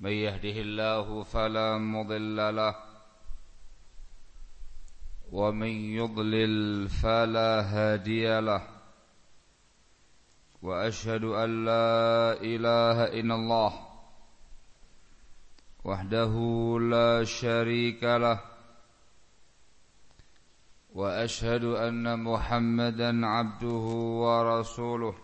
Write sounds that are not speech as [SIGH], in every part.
من يهده الله فلا مضل له ومن يضلل فلا هادي له وأشهد أن لا إله إلا الله وحده لا شريك له وأشهد أن محمدا عبده ورسوله.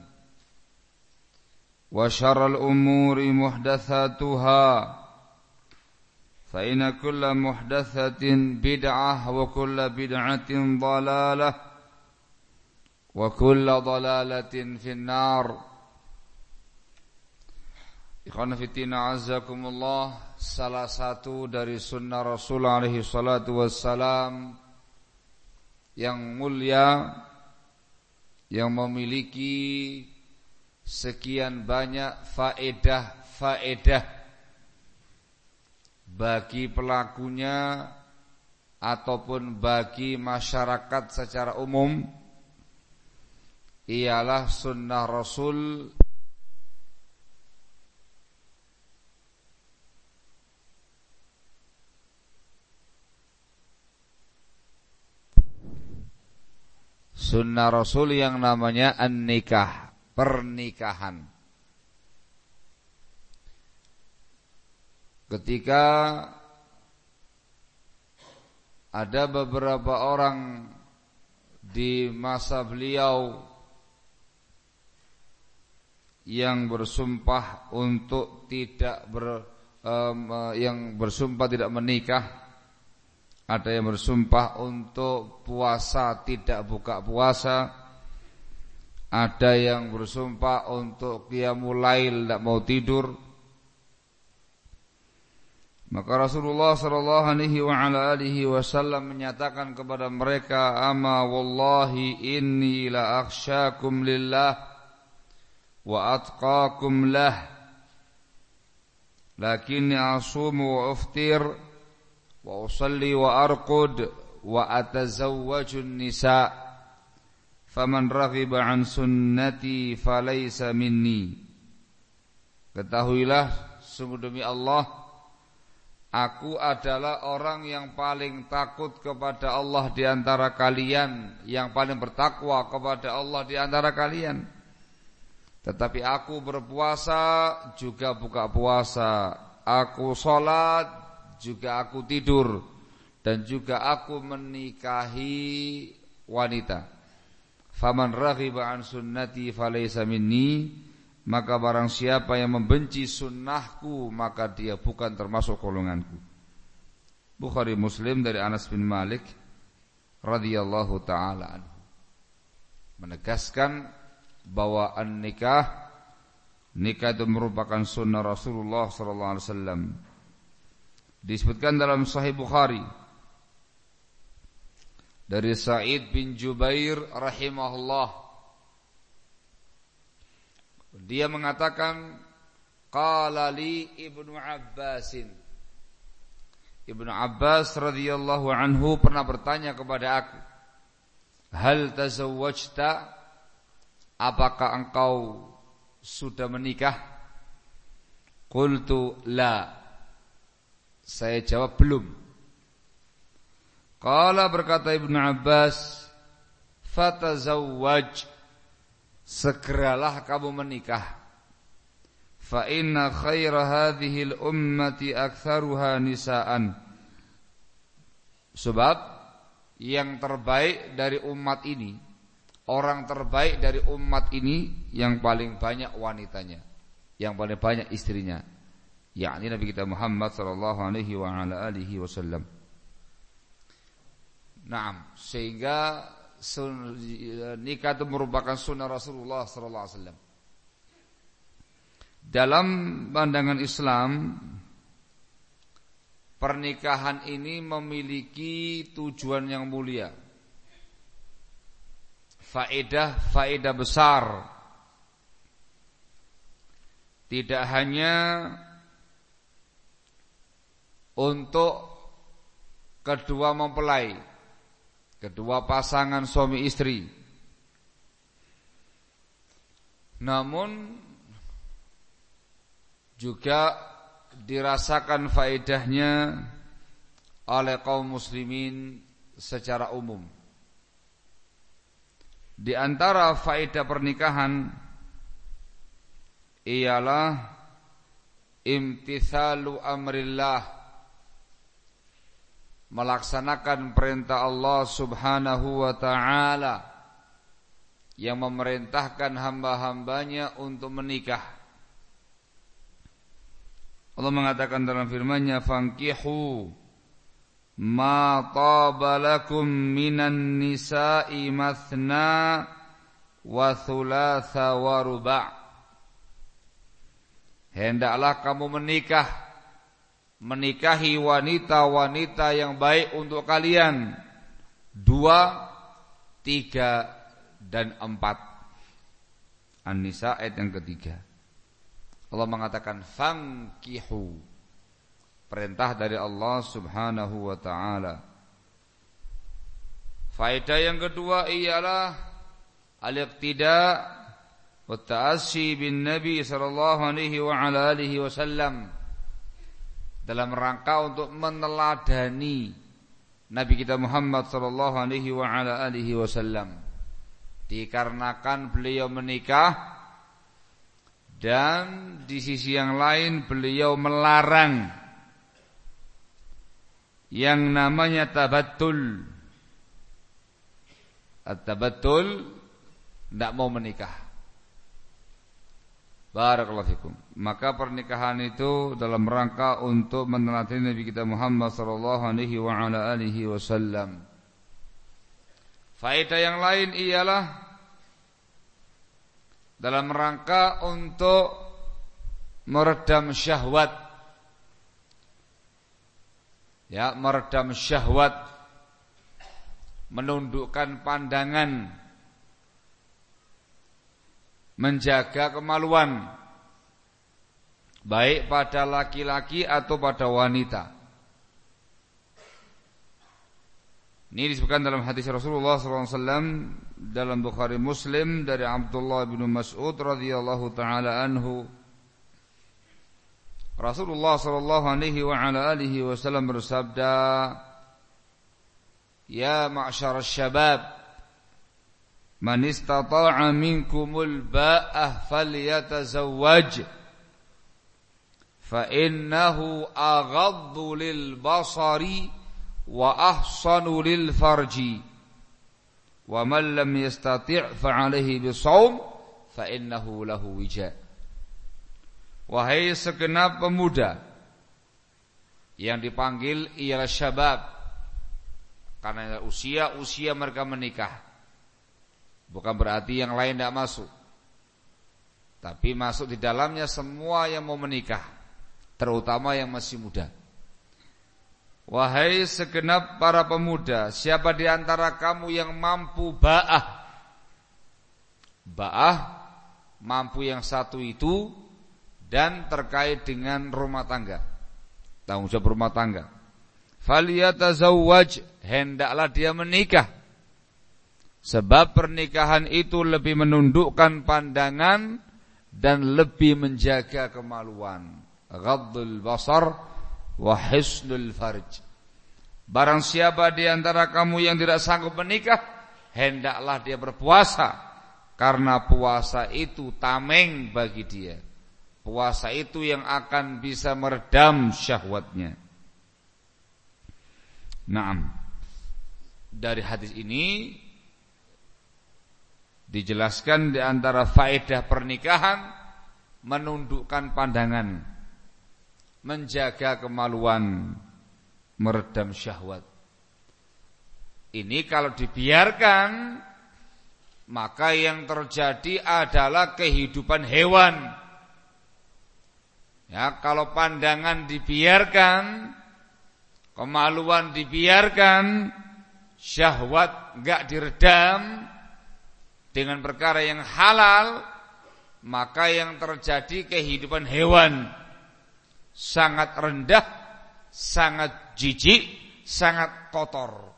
وشر الأمور محدثاتها فإن كل محدثة بدعة وكل بدعة ضلالة وكل ضلالة في النار Ikhwan fitina azakumullah Salah satu dari sunnah Rasul alaihi salatu wassalam Yang mulia Yang memiliki sekian banyak faedah-faedah bagi pelakunya ataupun bagi masyarakat secara umum ialah sunnah Rasul sunnah Rasul yang namanya an-nikah pernikahan. Ketika ada beberapa orang di masa beliau yang bersumpah untuk tidak ber, um, yang bersumpah tidak menikah ada yang bersumpah untuk puasa tidak buka puasa ada yang bersumpah untuk qiyamul lail tidak mau tidur. Maka Rasulullah sallallahu alaihi wasallam menyatakan kepada mereka, "Ama wallahi inni la akhsyakum lillah wa atqakum lah. Lakinni asumu wa uftir wa usalli wa arqud wa atazawwaju nisa' Faman raghiba an sunnati falaysa minni. Ketahuilah sungguh demi Allah Aku adalah orang yang paling takut kepada Allah di antara kalian Yang paling bertakwa kepada Allah di antara kalian. Tetapi aku berpuasa juga buka puasa. Aku sholat juga aku tidur. Dan juga aku menikahi wanita Faman raghiba an sunnati falaysa minni maka barang siapa yang membenci sunnahku maka dia bukan termasuk golonganku. Bukhari Muslim dari Anas bin Malik radhiyallahu taala menegaskan bahwa an-nikah nikah itu merupakan sunnah Rasulullah sallallahu alaihi wasallam. Disebutkan dalam Sahih Bukhari dari Sa'id bin Jubair rahimahullah. Dia mengatakan qala li Ibnu Abbasin Ibnu Abbas radhiyallahu anhu pernah bertanya kepada aku, "Hal tazawwajta? Apakah engkau sudah menikah? Qultu la. Saya jawab belum. Qala berkata Ibnu Abbas, "Fatazawwaj." Segeralah kamu menikah. Fa inna khaira hadhihi al-ummati aktsaruha nisaan. Sebab yang terbaik dari umat ini orang terbaik dari umat ini yang paling banyak wanitanya, yang paling banyak istrinya. yakni Nabi kita Muhammad sallallahu alaihi wa ala alihi wasallam. Naam, sehingga nikah itu merupakan sunnah Rasulullah sallallahu alaihi wasallam. Dalam pandangan Islam pernikahan ini memiliki tujuan yang mulia. Faedah-faedah besar. Tidak hanya untuk kedua mempelai, kedua pasangan suami istri. Namun juga dirasakan faedahnya oleh kaum muslimin secara umum. Di antara faedah pernikahan ialah imtithalu amrillah melaksanakan perintah Allah Subhanahu wa taala yang memerintahkan hamba-hambanya untuk menikah. Allah mengatakan dalam firman-Nya fankihu ma taba lakum minan nisa'i mathna wa thulatha wa ruba' hendaklah kamu menikah menikahi wanita-wanita yang baik untuk kalian. Dua tiga dan empat. An-Nisa ayat yang ketiga. Allah mengatakan fangkihu Perintah dari Allah Subhanahu wa taala. Faedah yang kedua ialah al-iqtida wa ta'assi bin Nabi sallallahu alaihi wa ala alihi wasallam dalam rangka untuk meneladani Nabi kita Muhammad sallallahu alaihi wa ala alihi wasallam dikarenakan beliau menikah dan di sisi yang lain beliau melarang yang namanya tabatul. At-tabatul tidak mau menikah. Barakallahu fikum. Maka pernikahan itu dalam rangka untuk meneladani Nabi kita Muhammad sallallahu alaihi wa ala alihi wasallam. Faedah yang lain ialah dalam rangka untuk meredam syahwat. Ya meredam syahwat. Menundukkan pandangan. Menjaga kemaluan baik pada laki-laki atau pada wanita. Ini disebutkan dalam hadis Rasulullah SAW dalam Bukhari Muslim dari Abdullah bin Mas'ud radhiyallahu taala anhu. Rasulullah sallallahu alaihi wa ala alihi wasallam bersabda Ya ma'syar syabab Man istata'a minkumul ba'ah falyatazawwaj Lil farji Wa man lam yastati' fa alaihi bisawm fa innahu lahu wija' Wahai segenap pemuda yang dipanggil ialah syabab Karena usia usia mereka menikah. Bukan berarti yang lain tidak masuk. Tapi masuk di dalamnya semua yang mau menikah, terutama yang masih muda. Wahai segenap para pemuda, siapa di antara kamu yang mampu ba'ah? Ba'ah mampu yang satu itu dan terkait dengan rumah tangga. Tanggung jawab rumah tangga. Faliyatazawwaj, hendaklah dia menikah. Sebab pernikahan itu lebih menundukkan pandangan dan lebih menjaga kemaluan. Ghaddul basar wa hisnul farj. Barang siapa di antara kamu yang tidak sanggup menikah, hendaklah dia berpuasa karena puasa itu tameng bagi dia. Puasa itu yang akan bisa meredam syahwatnya. Naam. Dari hadis ini dijelaskan di antara faedah pernikahan menundukkan pandangan menjaga kemaluan, meredam syahwat. Ini kalau dibiarkan maka yang terjadi adalah kehidupan hewan. Ya, kalau pandangan dibiarkan, kemaluan dibiarkan, syahwat enggak diredam dengan perkara yang halal, maka yang terjadi kehidupan hewan sangat rendah, sangat jijik, sangat kotor.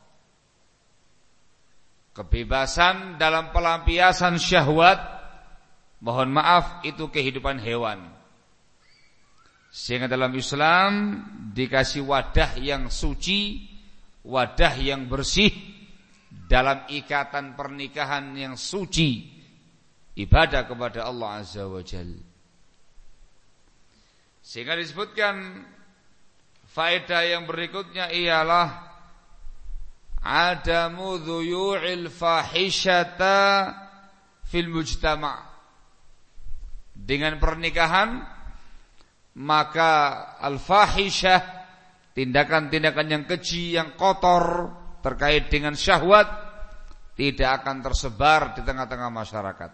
Kebebasan dalam pelampiasan syahwat, mohon maaf itu kehidupan hewan. Sehingga dalam Islam dikasih wadah yang suci, wadah yang bersih dalam ikatan pernikahan yang suci, ibadah kepada Allah Azza wa Jalla. Sehingga disebutkan faedah yang berikutnya ialah adamu dhuyu'il fahishata fil mujtama' dengan pernikahan maka al-fahishah tindakan-tindakan yang keji yang kotor terkait dengan syahwat tidak akan tersebar di tengah-tengah masyarakat.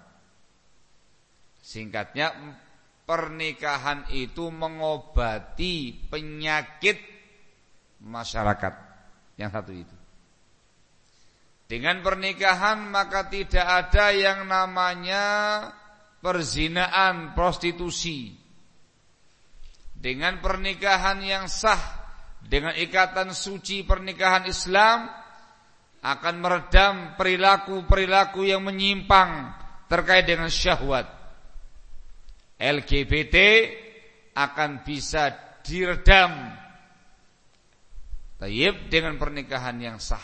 Singkatnya pernikahan itu mengobati penyakit masyarakat yang satu itu. Dengan pernikahan maka tidak ada yang namanya perzinaan, prostitusi. Dengan pernikahan yang sah, dengan ikatan suci pernikahan Islam akan meredam perilaku-perilaku yang menyimpang terkait dengan syahwat. LGBT akan bisa diredam. Tayyib dengan pernikahan yang sah.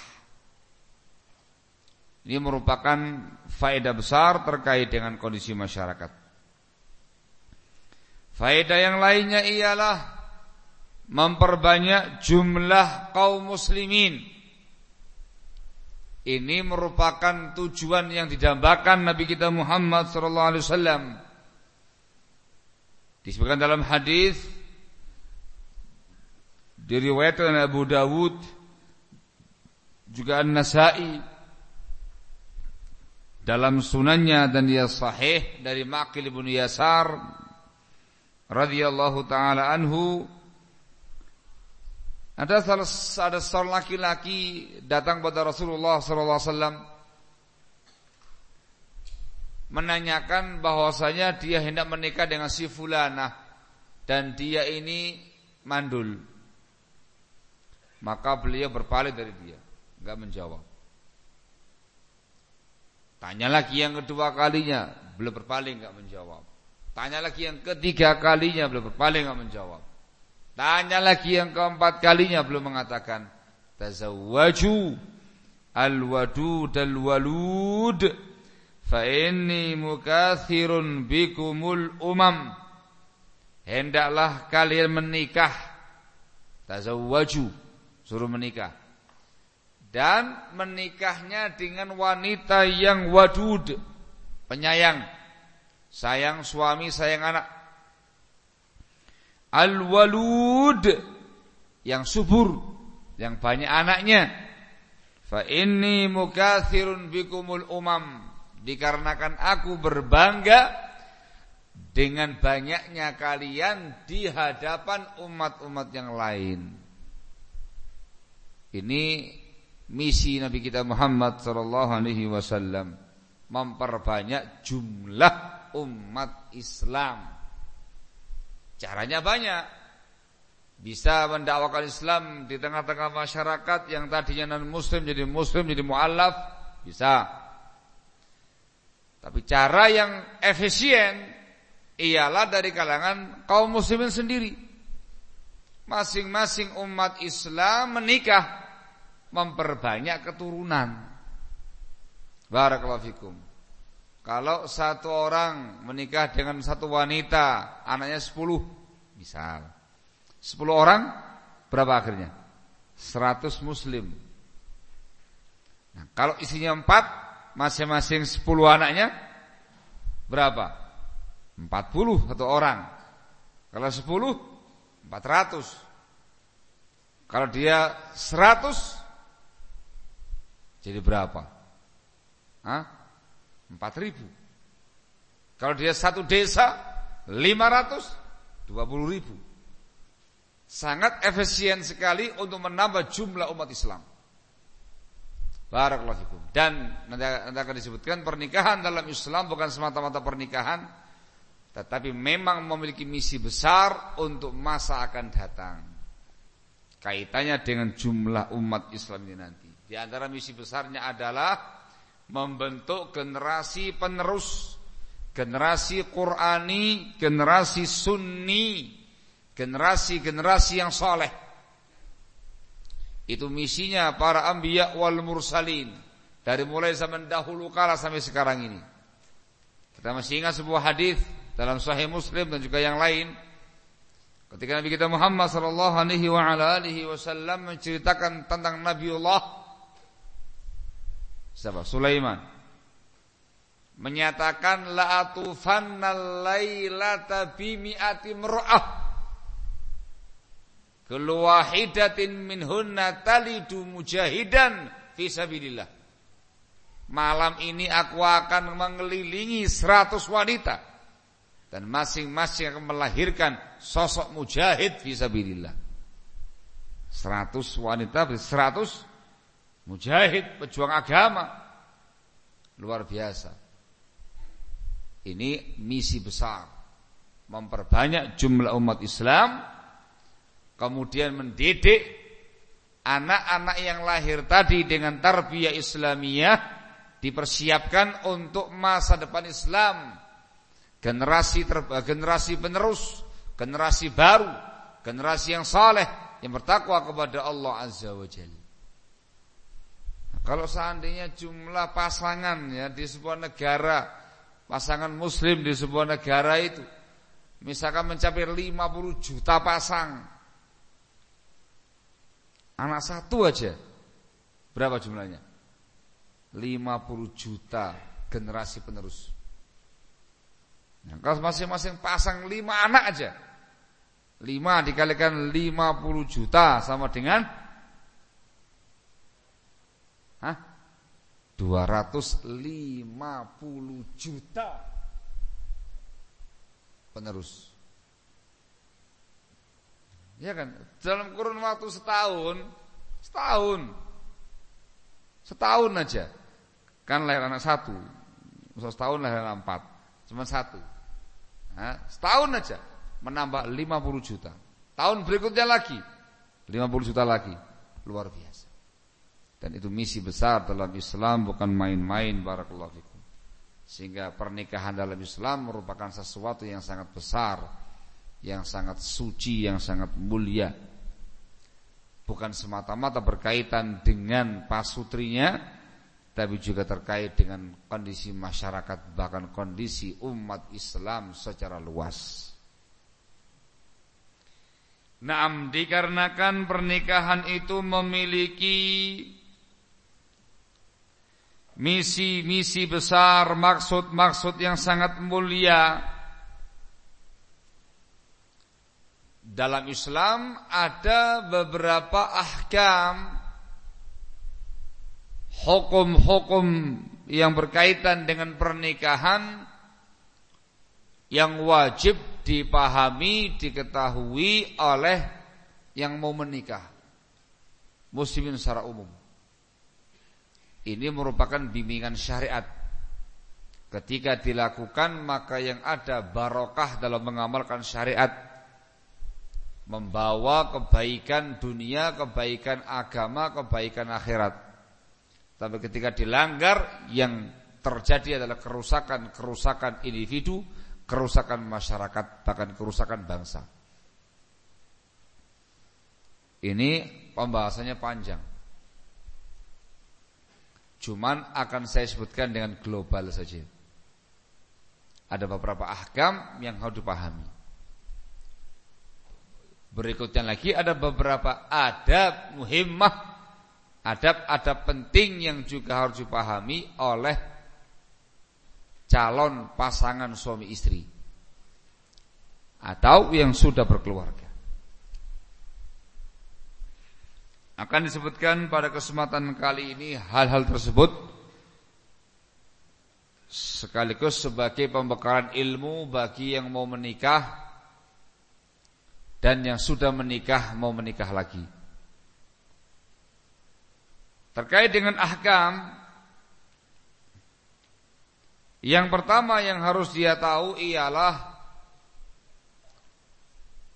Ini merupakan faedah besar terkait dengan kondisi masyarakat. Faedah yang lainnya ialah Memperbanyak jumlah kaum muslimin. Ini merupakan tujuan yang didambakan Nabi kita Muhammad wasallam Disebutkan dalam hadis diriwayatkan Abu Dawud juga An-Nasa'i. Dalam sunannya dan dia sahih dari Maqil bin Yasar radhiyallahu taala anhu ada salah ada seorang laki-laki datang pada Rasulullah sallallahu alaihi wasallam menanyakan bahwasanya dia hendak menikah dengan si fulana dan dia ini mandul. Maka beliau berpaling dari dia, enggak menjawab. Tanya lagi yang kedua kalinya, beliau berpaling enggak menjawab. Tanya lagi yang ketiga kalinya, beliau berpaling enggak menjawab. Tanya lagi yang keempat kalinya, belum mengatakan tazawwaju al-wadud al-walud fa inni mukathirun bikumul umam. Hendaklah kalian menikah. Tazawwaju. Suruh menikah. Dan menikahnya dengan wanita yang wadud. Penyayang. Sayang suami sayang anak. Al-walud. Yang subur. Yang banyak anaknya. Fa inni mukathirun bikumul umam. Dikarenakan aku berbangga dengan banyaknya kalian di hadapan umat-umat yang lain. Ini misi Nabi kita Muhammad sallallahu alaihi wasallam memperbanyak jumlah umat Islam. Caranya banyak. Bisa mendakwakan Islam di tengah-tengah masyarakat yang tadinya non muslim jadi muslim jadi mualaf bisa. Tapi cara yang efisien ialah dari kalangan kaum muslimin sendiri. Masing-masing umat Islam menikah memperbanyak keturunan. Barakallahu fikum. Kalau satu orang menikah dengan satu wanita, anaknya sepuluh, misal. Sepuluh orang, berapa akhirnya? Seratus muslim. Nah, kalau isinya empat, masing-masing sepuluh anaknya, berapa? Empat puluh satu orang. Kalau sepuluh, empat ratus. Kalau dia seratus, jadi berapa? Hah? Empat ribu. Kalau dia satu desa, lima ratus, dua puluh ribu. Sangat efisien sekali untuk menambah jumlah umat Islam. Barakallahu fikum. Dan nanti, akan disebutkan pernikahan dalam Islam bukan semata-mata pernikahan, tetapi memang memiliki misi besar untuk masa akan datang. Kaitannya dengan jumlah umat Islam ini nanti. Di antara misi besarnya adalah membentuk generasi penerus, generasi Qurani, generasi Sunni, generasi-generasi yang soleh. Itu misinya para anbiya wal mursalin dari mulai zaman dahulu kala sampai sekarang ini. Kita masih ingat sebuah hadis dalam Sahih Muslim dan juga yang lain. Ketika Nabi kita Muhammad sallallahu alaihi wa ala wasallam menceritakan tentang Nabiullah Siapa? Sulaiman. Menyatakan la atufannal lailata bi mi'ati mar'ah. Keluahidatin minhunna talidu mujahidan fi sabilillah. Malam ini aku akan mengelilingi seratus wanita dan masing-masing akan melahirkan sosok mujahid fi sabilillah. Seratus wanita, seratus Mujahid, pejuang agama. Luar biasa. Ini misi besar. Memperbanyak jumlah umat Islam. Kemudian mendidik anak-anak yang lahir tadi dengan tarbiyah Islamiyah dipersiapkan untuk masa depan Islam. Generasi terba, generasi penerus, generasi baru, generasi yang saleh yang bertakwa kepada Allah Azza wa Jalla. Kalau seandainya jumlah pasangan ya di sebuah negara, pasangan muslim di sebuah negara itu misalkan mencapai 50 juta pasang. Anak satu aja. Berapa jumlahnya? 50 juta generasi penerus. Nah, kalau masing-masing pasang 5 anak aja. 5 dikalikan 50 juta sama dengan Hah? 250 juta penerus. Ya kan? Dalam kurun waktu setahun, setahun, setahun aja, kan lahir anak satu, Masa setahun lahir anak empat, cuma satu. Nah, setahun aja menambah 50 juta. Tahun berikutnya lagi 50 juta lagi, luar biasa. Dan itu misi besar dalam Islam bukan main-main barakallahu fikum. Sehingga pernikahan dalam Islam merupakan sesuatu yang sangat besar, yang sangat suci, yang sangat mulia. Bukan semata-mata berkaitan dengan pasutrinya, tapi juga terkait dengan kondisi masyarakat bahkan kondisi umat Islam secara luas. Naam dikarenakan pernikahan itu memiliki misi-misi besar, maksud-maksud yang sangat mulia. Dalam Islam ada beberapa ahkam hukum-hukum yang berkaitan dengan pernikahan yang wajib dipahami, diketahui oleh yang mau menikah. Muslimin secara umum. Ini merupakan bimbingan syariat. Ketika dilakukan maka yang ada barokah dalam mengamalkan syariat membawa kebaikan dunia, kebaikan agama, kebaikan akhirat. Tapi ketika dilanggar yang terjadi adalah kerusakan-kerusakan individu, kerusakan masyarakat, bahkan kerusakan bangsa. Ini pembahasannya panjang. Cuman akan saya sebutkan dengan global saja. Ada beberapa ahkam yang harus dipahami. Berikutnya lagi ada beberapa adab muhimmah, adab-adab penting yang juga harus dipahami oleh calon pasangan suami istri atau yang sudah berkeluarga. Akan disebutkan pada kesempatan kali ini hal-hal tersebut sekaligus sebagai pembekalan ilmu bagi yang mau menikah dan yang sudah menikah mau menikah lagi. Terkait dengan ahkam yang pertama yang harus dia tahu ialah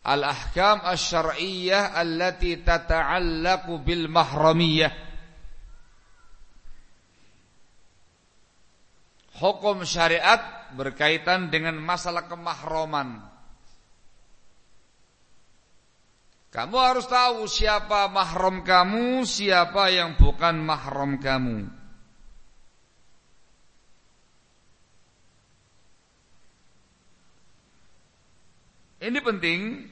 al-ahkam asy-syar'iyyah allati tata'allaqu bil mahramiyah. Hukum syariat berkaitan dengan masalah kemahroman. Kamu harus tahu siapa mahram kamu, siapa yang bukan mahram kamu. Ini penting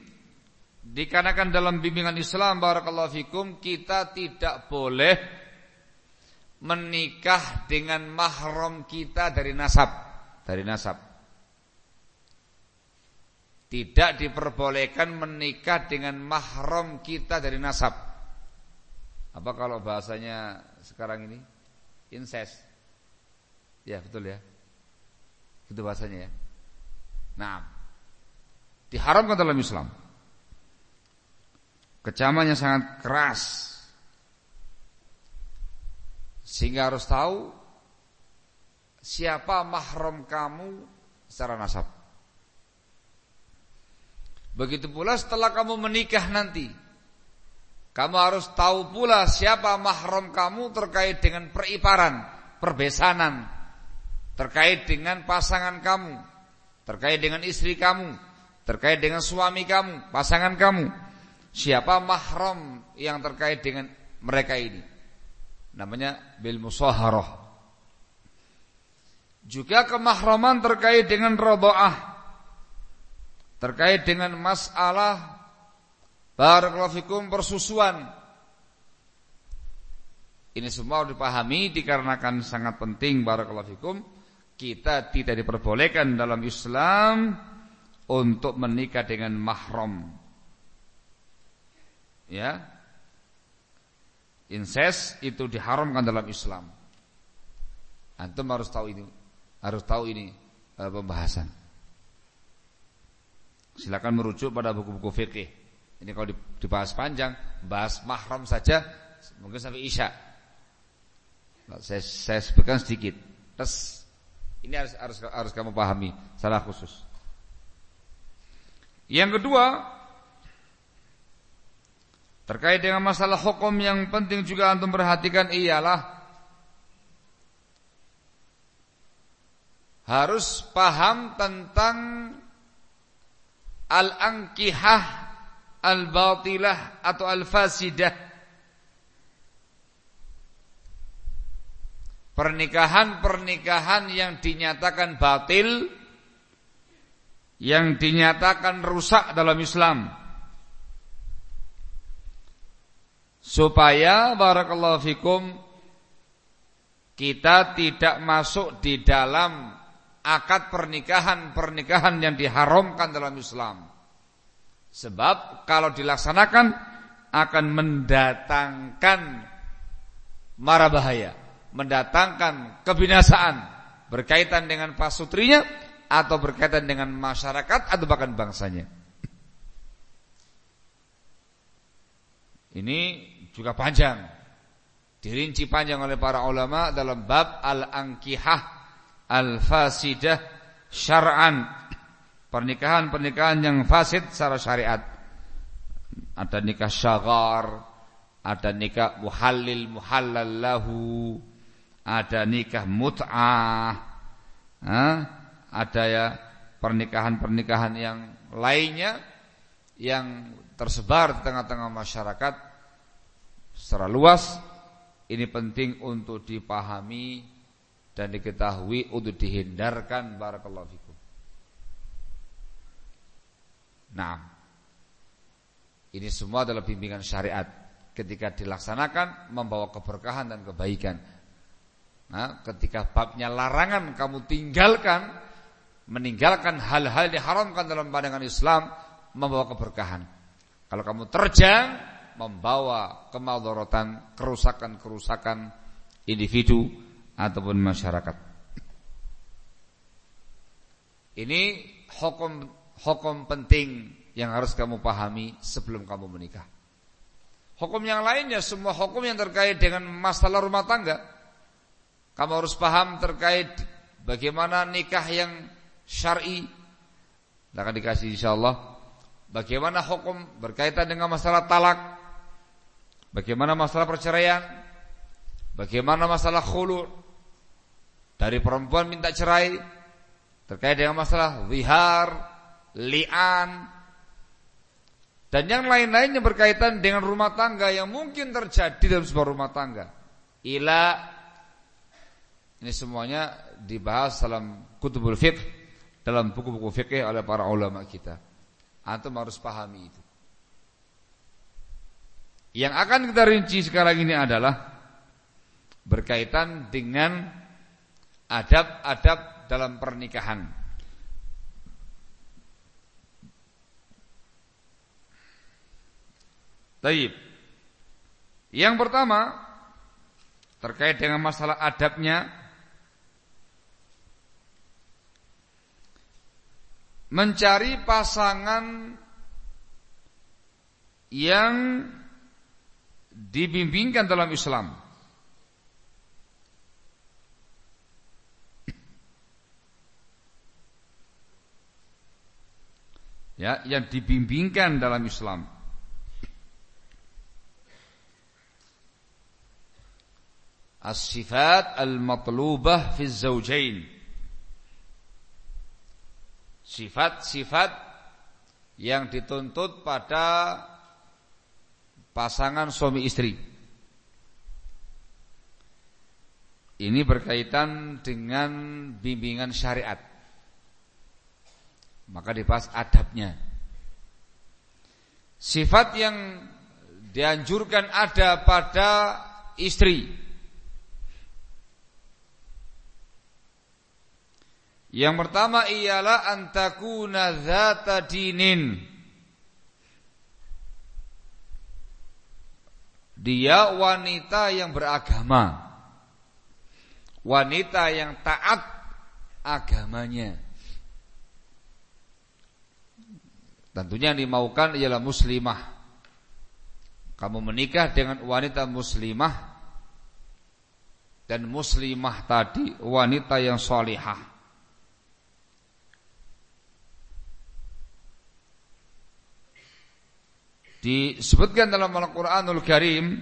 dikarenakan dalam bimbingan Islam barakallahu fikum kita tidak boleh menikah dengan mahram kita dari nasab, dari nasab. Tidak diperbolehkan menikah dengan mahram kita dari nasab. Apa kalau bahasanya sekarang ini? Incest. Ya, betul ya. Itu bahasanya ya. Nah, Diharamkan dalam Islam. Kecamannya sangat keras. Sehingga harus tahu siapa mahram kamu secara nasab. Begitu pula setelah kamu menikah nanti. Kamu harus tahu pula siapa mahram kamu terkait dengan periparan, perbesanan, terkait dengan pasangan kamu, terkait dengan istri kamu, terkait dengan suami kamu, pasangan kamu. Siapa mahram yang terkait dengan mereka ini? Namanya bil musaharah. Juga kemahraman terkait dengan radhaah. Terkait dengan masalah barakallahu fikum persusuan. Ini semua dipahami dikarenakan sangat penting barakallahu fikum kita tidak diperbolehkan dalam Islam untuk menikah dengan mahram. Ya. Incest itu diharamkan dalam Islam. Antum harus tahu ini, harus tahu ini uh, pembahasan. Silakan merujuk pada buku-buku fikih. Ini kalau dibahas panjang, bahas mahram saja mungkin sampai Isya. Saya, saya sebutkan sedikit. Terus ini harus harus harus kamu pahami salah khusus. Yang kedua Terkait dengan masalah hukum yang penting juga antum perhatikan ialah harus paham tentang al-ankihah al-batilah atau al-fasidah. Pernikahan-pernikahan yang dinyatakan batil yang dinyatakan rusak dalam Islam supaya barakallahu fikum kita tidak masuk di dalam akad pernikahan-pernikahan yang diharamkan dalam Islam. Sebab kalau dilaksanakan akan mendatangkan mara bahaya. mendatangkan kebinasaan berkaitan dengan pasutrinya atau berkaitan dengan masyarakat atau bahkan bangsanya. Ini juga panjang. Dirinci panjang oleh para ulama dalam bab al-ankihah al-fasidah syar'an. Pernikahan-pernikahan yang fasid secara syariat. Ada nikah syagar, ada nikah muhallil muhallal lahu, ada nikah mut'ah. Ada ya pernikahan-pernikahan yang lainnya yang tersebar di tengah-tengah masyarakat secara luas ini penting untuk dipahami dan diketahui untuk dihindarkan barakallahu fikum. Nah, ini semua adalah bimbingan syariat ketika dilaksanakan membawa keberkahan dan kebaikan. Nah, ketika babnya larangan kamu tinggalkan meninggalkan hal-hal diharamkan dalam pandangan Islam membawa keberkahan. Kalau kamu terjang membawa kemadaratan, kerusakan-kerusakan individu ataupun masyarakat. Ini hukum hukum penting yang harus kamu pahami sebelum kamu menikah. Hukum yang lainnya semua hukum yang terkait dengan masalah rumah tangga. Kamu harus paham terkait bagaimana nikah yang syar'i. Akan dikasih insyaallah Bagaimana hukum berkaitan dengan masalah talak? Bagaimana masalah perceraian? Bagaimana masalah khulu? Dari perempuan minta cerai terkait dengan masalah zihar, li'an dan yang lain-lain yang berkaitan dengan rumah tangga yang mungkin terjadi dalam sebuah rumah tangga. Ila ini semuanya dibahas dalam kutubul fiqh dalam buku-buku fikih oleh para ulama kita. Antum harus pahami itu. Yang akan kita rinci sekarang ini adalah berkaitan dengan adab-adab dalam pernikahan. Taib. Yang pertama terkait dengan masalah adabnya mencari pasangan yang dibimbingkan dalam Islam. Ya, yang dibimbingkan dalam Islam. As-sifat al-matlubah fi zawjain sifat-sifat yang dituntut pada pasangan suami istri. Ini berkaitan dengan bimbingan syariat. Maka dibahas adabnya. Sifat yang dianjurkan ada pada istri Yang pertama ialah antakuna zata dinin. Dia wanita yang beragama. Wanita yang taat agamanya. Tentunya yang dimaukan ialah muslimah. Kamu menikah dengan wanita muslimah dan muslimah tadi wanita yang solihah. Disebutkan dalam Al-Quranul Karim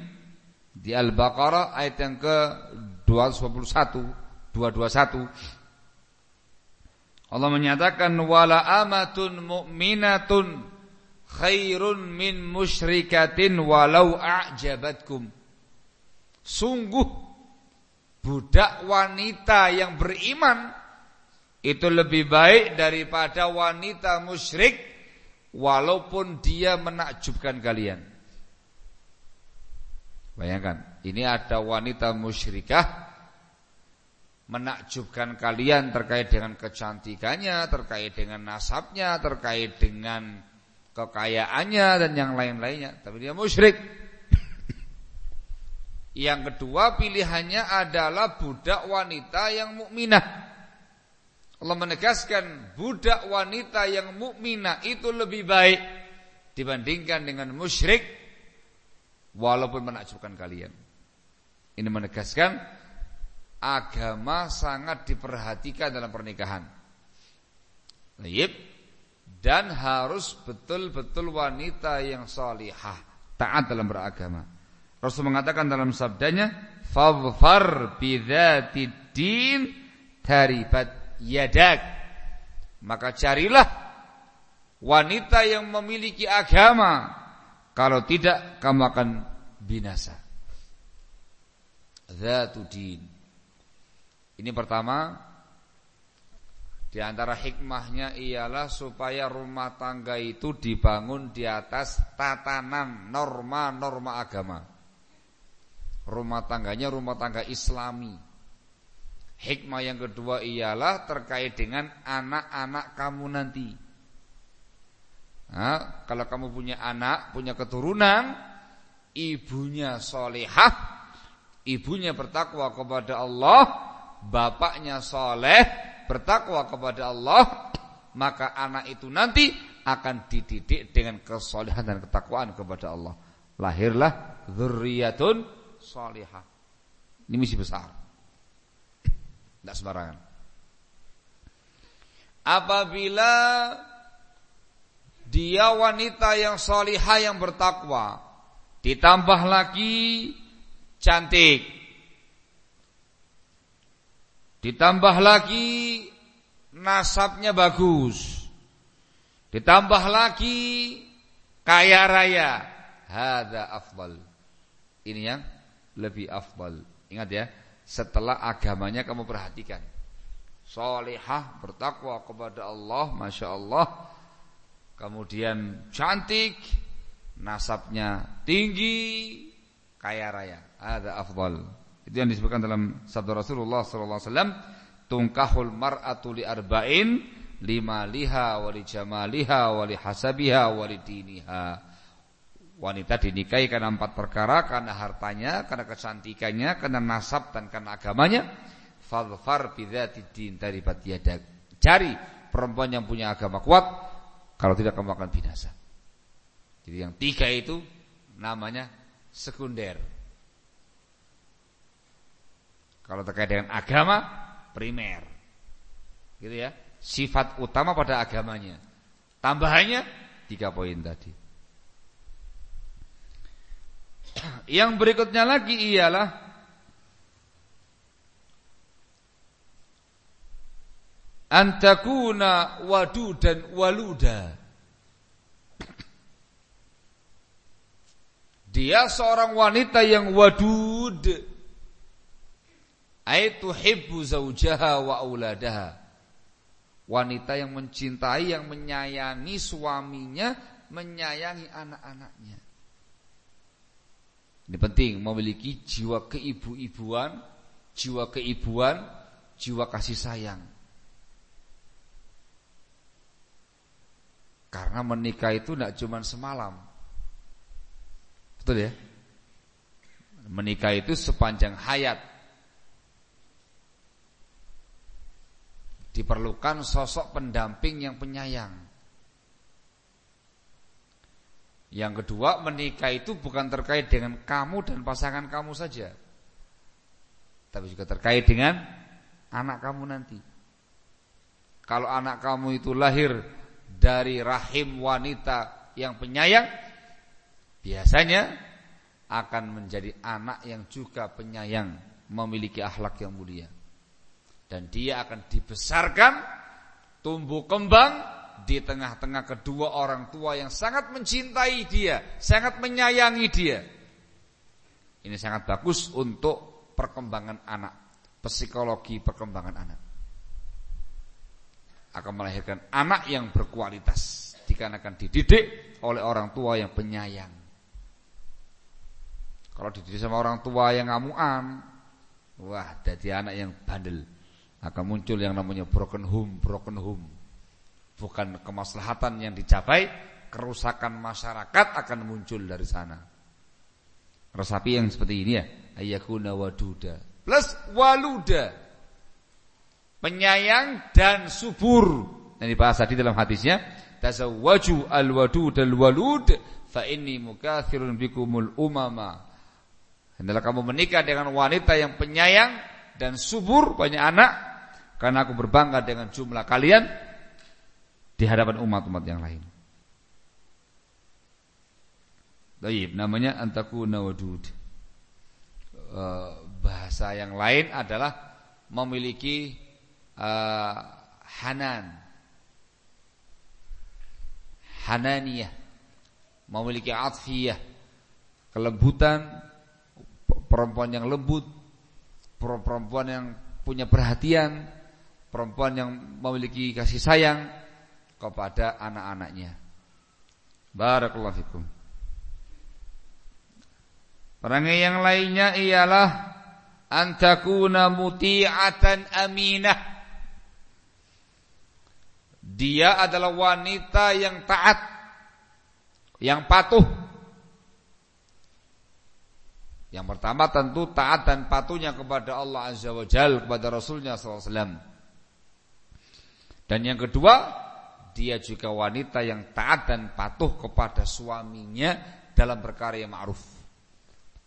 di Al-Baqarah ayat yang ke 221 221 Allah menyatakan wala amatun mu'minatun khairun min musyrikatin walau a'jabatkum Sungguh budak wanita yang beriman itu lebih baik daripada wanita musyrik walaupun dia menakjubkan kalian. Bayangkan, ini ada wanita musyrikah menakjubkan kalian terkait dengan kecantikannya, terkait dengan nasabnya, terkait dengan kekayaannya dan yang lain-lainnya, tapi dia musyrik. [LAUGHS] Yang kedua pilihannya adalah budak wanita yang mukminah. Allah menegaskan budak wanita yang mukminah itu lebih baik dibandingkan dengan musyrik walaupun menakjubkan kalian. Ini menegaskan agama sangat diperhatikan dalam pernikahan. Baik. Dan harus betul-betul wanita yang salihah, taat dalam beragama. Rasul mengatakan dalam sabdanya, "Fadhfar bidzatid taribat yadak." Maka carilah wanita yang memiliki agama. Kalau tidak kamu akan binasa. Dzatudin. Ini pertama di antara hikmahnya ialah supaya rumah tangga itu dibangun di atas tatanan norma-norma agama rumah tangganya rumah tangga islami. Hikmah yang kedua ialah terkait dengan anak-anak kamu nanti. Nah, kalau kamu punya anak, punya keturunan, ibunya solehah, ibunya bertakwa kepada Allah, bapaknya soleh, bertakwa kepada Allah, maka anak itu nanti akan dididik dengan kesolehan dan ketakwaan kepada Allah. Lahirlah zurriyatun salihah. Ini misi besar. Tidak sembarangan. Apabila dia wanita yang salihah yang bertakwa, ditambah lagi cantik, ditambah lagi nasabnya bagus, ditambah lagi kaya raya, hada afdal. Ini yang lebih afdal. Ingat ya, setelah agamanya kamu perhatikan. Solehah, bertakwa kepada Allah, Masya Allah. Kemudian cantik, nasabnya tinggi, kaya raya. Ada afdal. Itu yang disebutkan dalam sabda Rasulullah SAW. Tungkahul mar'atu li arba'in lima liha wali jamaliha wali hasabiha wali diniha. Wanita dinikahi karena empat perkara, karena hartanya, karena kecantikannya, karena nasab dan karena agamanya. Fadfar bidzatid dari yadak. Cari perempuan yang punya agama kuat, kalau tidak kamu akan binasa. Jadi yang tiga itu namanya sekunder. Kalau terkait dengan agama, primer. Gitu ya. Sifat utama pada agamanya. Tambahannya tiga poin tadi. Yang berikutnya lagi ialah antakuna wadu dan waluda. Dia seorang wanita yang wadud. Aitu hibbu zaujaha wa auladaha. Wanita yang mencintai, yang menyayangi suaminya, menyayangi anak-anaknya. Ini penting memiliki jiwa keibu-ibuan, jiwa keibuan, jiwa kasih sayang. Karena menikah itu tidak cuma semalam. Betul ya? Menikah itu sepanjang hayat. Diperlukan sosok pendamping yang penyayang. Yang kedua, menikah itu bukan terkait dengan kamu dan pasangan kamu saja. Tapi juga terkait dengan anak kamu nanti. Kalau anak kamu itu lahir dari rahim wanita yang penyayang, biasanya akan menjadi anak yang juga penyayang, memiliki akhlak yang mulia. Dan dia akan dibesarkan, tumbuh kembang di tengah-tengah kedua orang tua yang sangat mencintai dia, sangat menyayangi dia. Ini sangat bagus untuk perkembangan anak, psikologi perkembangan anak. Akan melahirkan anak yang berkualitas dikarenakan dididik oleh orang tua yang penyayang. Kalau dididik sama orang tua yang ngamuan, wah jadi anak yang bandel. Akan muncul yang namanya broken home, broken home bukan kemaslahatan yang dicapai, kerusakan masyarakat akan muncul dari sana. Resapi yang seperti ini ya. Ayakuna waduda. Plus waluda. Penyayang dan subur. Yang dibahas tadi dalam hadisnya. Tazawwaju al-wadud al-walud. Fa inni mukathirun bikumul umama. Hendaklah kamu menikah dengan wanita yang penyayang dan subur banyak anak karena aku berbangga dengan jumlah kalian di hadapan umat-umat yang lain. Baik, namanya antakuna wadud. Uh, bahasa yang lain adalah memiliki uh, hanan. Hananiyah. Memiliki atfiyah. Kelembutan perempuan yang lembut, perempuan yang punya perhatian, perempuan yang memiliki kasih sayang kepada anak-anaknya. Barakallahu fikum. Perangai yang lainnya ialah antakuna muti'atan aminah. Dia adalah wanita yang taat, yang patuh. Yang pertama tentu taat dan patuhnya kepada Allah Azza wa Jal, kepada Rasulnya SAW. Dan yang kedua, dia juga wanita yang taat dan patuh kepada suaminya dalam perkara yang ma'ruf.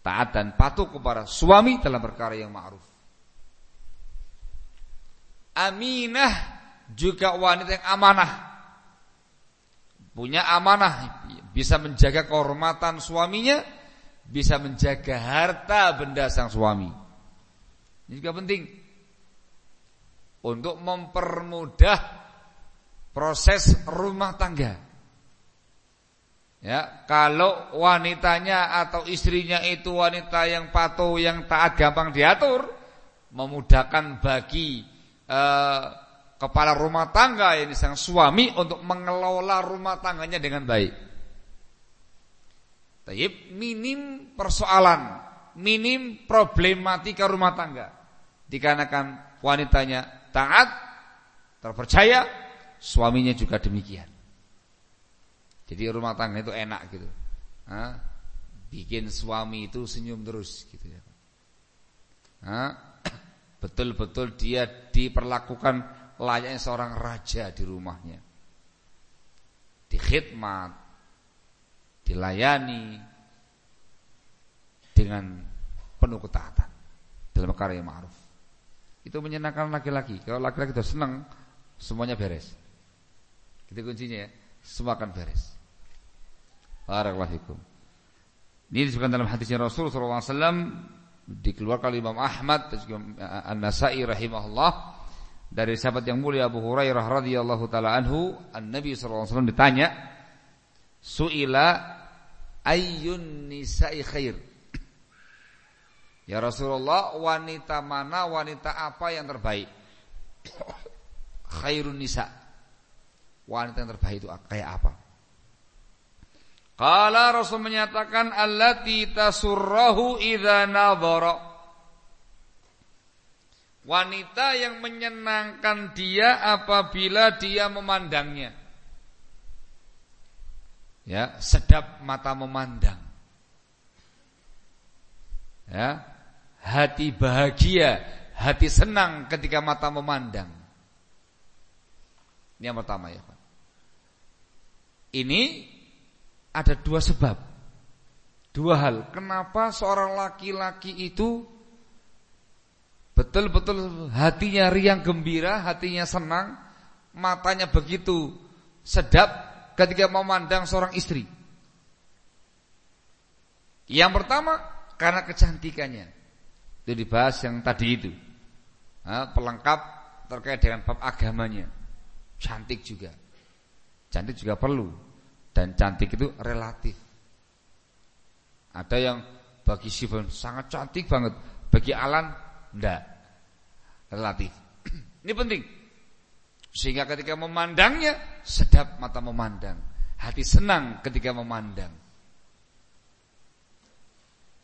Taat dan patuh kepada suami dalam perkara yang ma'ruf. Aminah juga wanita yang amanah. Punya amanah, bisa menjaga kehormatan suaminya, bisa menjaga harta benda sang suami. Ini juga penting untuk mempermudah proses rumah tangga. Ya, kalau wanitanya atau istrinya itu wanita yang patuh, yang taat, gampang diatur, memudahkan bagi eh, kepala rumah tangga ini sang suami untuk mengelola rumah tangganya dengan baik. Taib minim persoalan, minim problematika rumah tangga. Dikarenakan wanitanya taat, terpercaya, suaminya juga demikian. Jadi rumah tangga itu enak gitu. Hah? Bikin suami itu senyum terus gitu ya. [COUGHS] Betul-betul dia diperlakukan layaknya seorang raja di rumahnya. Dikhidmat, dilayani dengan penuh ketaatan dalam perkara yang ma'ruf. Itu menyenangkan laki-laki. Kalau laki-laki itu senang, semuanya beres. Itu kuncinya ya. Semua akan beres. Barakallahu Ini disebutkan dalam hadisnya Rasul SAW dikeluarkan oleh Imam Ahmad dan juga An-Nasai rahimahullah dari sahabat yang mulia Abu Hurairah radhiyallahu taala anhu, An-Nabi sallallahu alaihi wasallam ditanya, "Su'ila ayyun nisa'i khair. Ya Rasulullah, wanita mana, wanita apa yang terbaik? [COUGHS] Khairun nisa. Wanita yang terbaik itu kayak apa? Kala Rasul menyatakan allati tasurrahu idza nadhara. Wanita yang menyenangkan dia apabila dia memandangnya. Ya, sedap mata memandang. Ya, hati bahagia, hati senang ketika mata memandang. Ini yang pertama ya, Pak. Ini ada dua sebab. Dua hal. Kenapa seorang laki-laki itu betul-betul hatinya riang gembira, hatinya senang, matanya begitu sedap ketika memandang seorang istri. Yang pertama karena kecantikannya. Itu dibahas yang tadi itu. Nah, pelengkap terkait dengan bab agamanya. Cantik juga. Cantik juga perlu. Dan cantik itu relatif. Ada yang bagi Sifon sangat cantik banget, bagi Alan enggak. Relatif. [CLEARS THROAT] Ini penting. Sehingga ketika memandangnya sedap mata memandang, hati senang ketika memandang.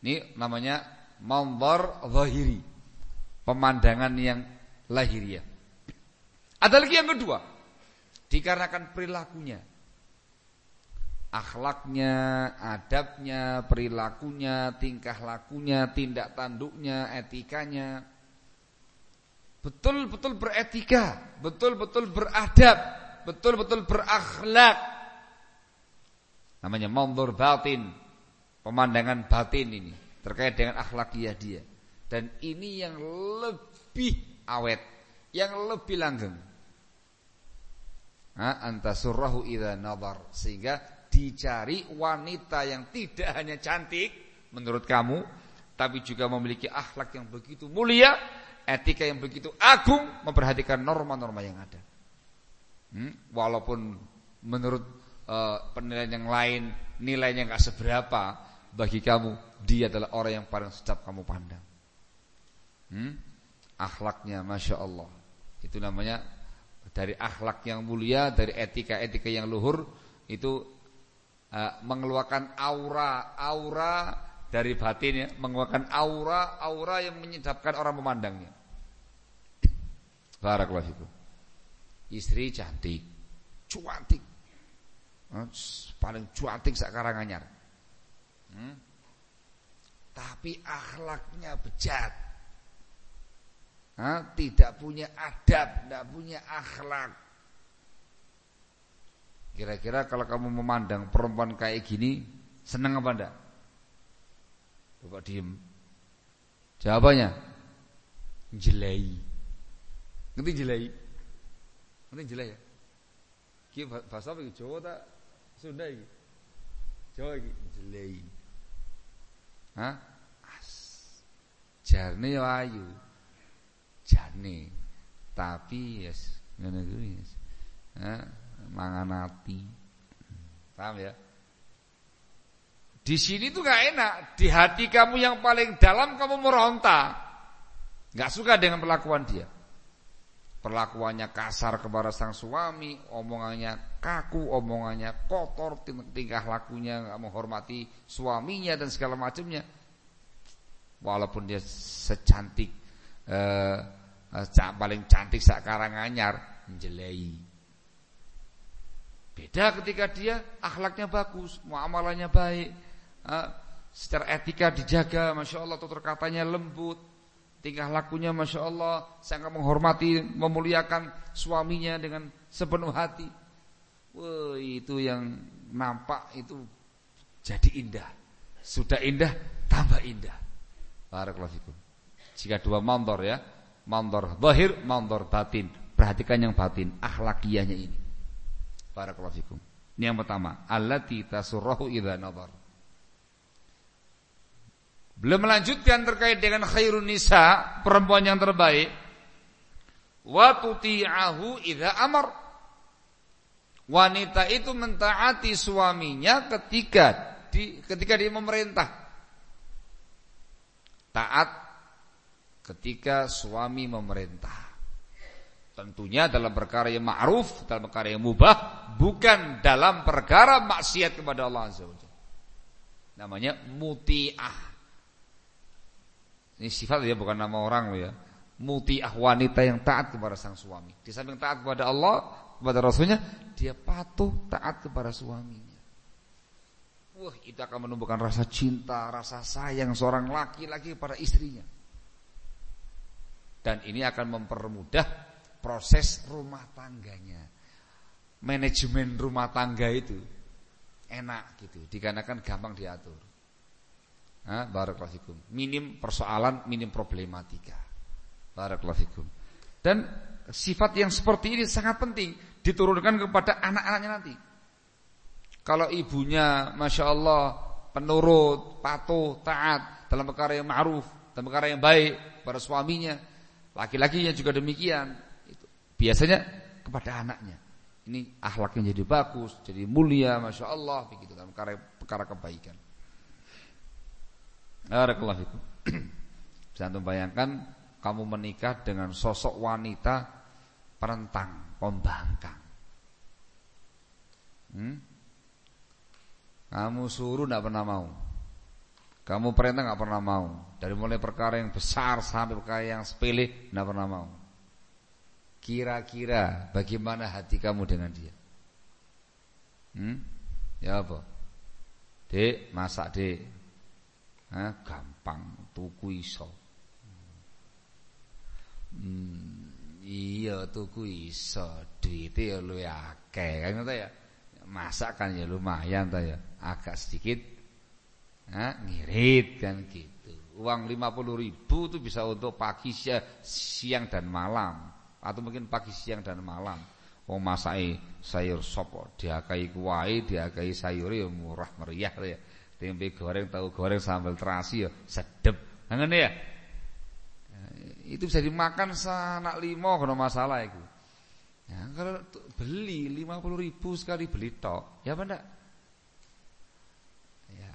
Ini namanya manzar zahiri. Pemandangan yang lahiriah. Ada lagi yang kedua. Dikarenakan perilakunya. akhlaknya, adabnya, perilakunya, tingkah lakunya, tindak tanduknya, etikanya. Betul-betul beretika, betul-betul beradab, betul-betul berakhlak. Namanya mandur batin, pemandangan batin ini terkait dengan akhlakiyah dia. Dan ini yang lebih awet, yang lebih langgeng. Antasurrahu idza nadar sehingga dicari wanita yang tidak hanya cantik menurut kamu tapi juga memiliki akhlak yang begitu mulia, etika yang begitu agung, memperhatikan norma-norma yang ada. Hmm? Walaupun menurut uh, penilaian yang lain nilainya nggak seberapa bagi kamu, dia adalah orang yang paling sedap kamu pandang. Hmm? Akhlaknya, masya Allah, itu namanya dari akhlak yang mulia, dari etika-etika yang luhur itu uh, mengeluarkan aura-aura dari batin ya, mengeluarkan aura-aura yang menyedapkan orang memandangnya. Barakallahu fikum. Istri cantik, cuantik. Paling cuantik sekarang anyar. Hmm? Tapi akhlaknya bejat. Ha? Tidak punya adab, tidak punya akhlak. Kira-kira kalau kamu memandang perempuan kayak gini Senang apa enggak? Coba diem Jawabannya Jelai Ngerti jelai? Ngerti jelai ya? Ki bahasa apa Jawa tak? Sunda iki. Jawa iki jelai. Hah? As. Jarne ya ayu. Jane. Tapi yes ngene kuwi. Yes. Mangan hati. Paham ya? Di sini tuh gak enak. Di hati kamu yang paling dalam kamu meronta. Gak suka dengan perlakuan dia. Perlakuannya kasar kepada sang suami, omongannya kaku, omongannya kotor, tingkah lakunya gak menghormati suaminya dan segala macamnya. Walaupun dia secantik, eh, eh paling cantik sekarang anyar, menjelai. Beda ketika dia akhlaknya bagus, muamalahnya baik, secara etika dijaga, masya Allah, tutur katanya lembut, tingkah lakunya masya Allah, sangat menghormati, memuliakan suaminya dengan sepenuh hati. Wah, itu yang nampak itu jadi indah. Sudah indah, tambah indah. Barakallahu Jika dua mandor ya, mandor zahir, mandor batin. Perhatikan yang batin, akhlakiyahnya ini. Barakallahu. Ini yang pertama, allati tasurrahu idza nadhar. Belum melanjutkan terkait dengan khairun nisa, perempuan yang terbaik. Wa tuti'ahu idza amar. Wanita itu mentaati suaminya ketika di, ketika dia memerintah. Taat ketika suami memerintah. Tentunya dalam perkara yang ma'ruf, dalam perkara yang mubah, bukan dalam perkara maksiat kepada Allah Azza wa Namanya muti'ah. Ini sifat ya bukan nama orang loh ya. Muti'ah wanita yang taat kepada sang suami. Di samping taat kepada Allah, kepada Rasulnya, dia patuh taat kepada suaminya. Wah, itu akan menumbuhkan rasa cinta, rasa sayang seorang laki-laki kepada istrinya. Dan ini akan mempermudah proses rumah tangganya. Manajemen rumah tangga itu enak gitu, dikarenakan gampang diatur. Barakallahu Minim persoalan, minim problematika. Barakallahu Dan sifat yang seperti ini sangat penting diturunkan kepada anak-anaknya nanti. Kalau ibunya Masya Allah penurut, patuh, taat dalam perkara yang ma'ruf, dalam perkara yang baik pada suaminya, laki-lakinya juga demikian. Biasanya kepada anaknya. Ini akhlaknya jadi bagus, jadi mulia, masya Allah, begitu dalam perkara, perkara kebaikan. Barakallahu fikum. Bisa antum bayangkan kamu menikah dengan sosok wanita perentang, pembangkang. Hmm? Kamu suruh tidak pernah mau. Kamu perintah nggak pernah mau. Dari mulai perkara yang besar sampai perkara yang sepele tidak pernah mau. Kira-kira bagaimana hati kamu dengan dia? Hmm? Ya apa? Dek, masak dek. Hah, gampang, tuku iso. Hmm, iya tuku iso, duite ya luwih akeh. Kan ya. Masak kan ya lumayan ta ya. Agak sedikit Hah, ngirit kan gitu. Uang 50 ribu itu bisa untuk pagi, siang dan malam atau mungkin pagi, siang dan malam. Wong masake sayur sop diakai kuwahe, diakai sayur ya murah meriah ya. Tempe goreng, tahu goreng, sambal terasi ya sedep. Ngene ya. Itu bisa dimakan sanak limo kalau masalah itu. Ya, kalau beli 50 ribu sekali beli tok, ya apa enggak? Ya,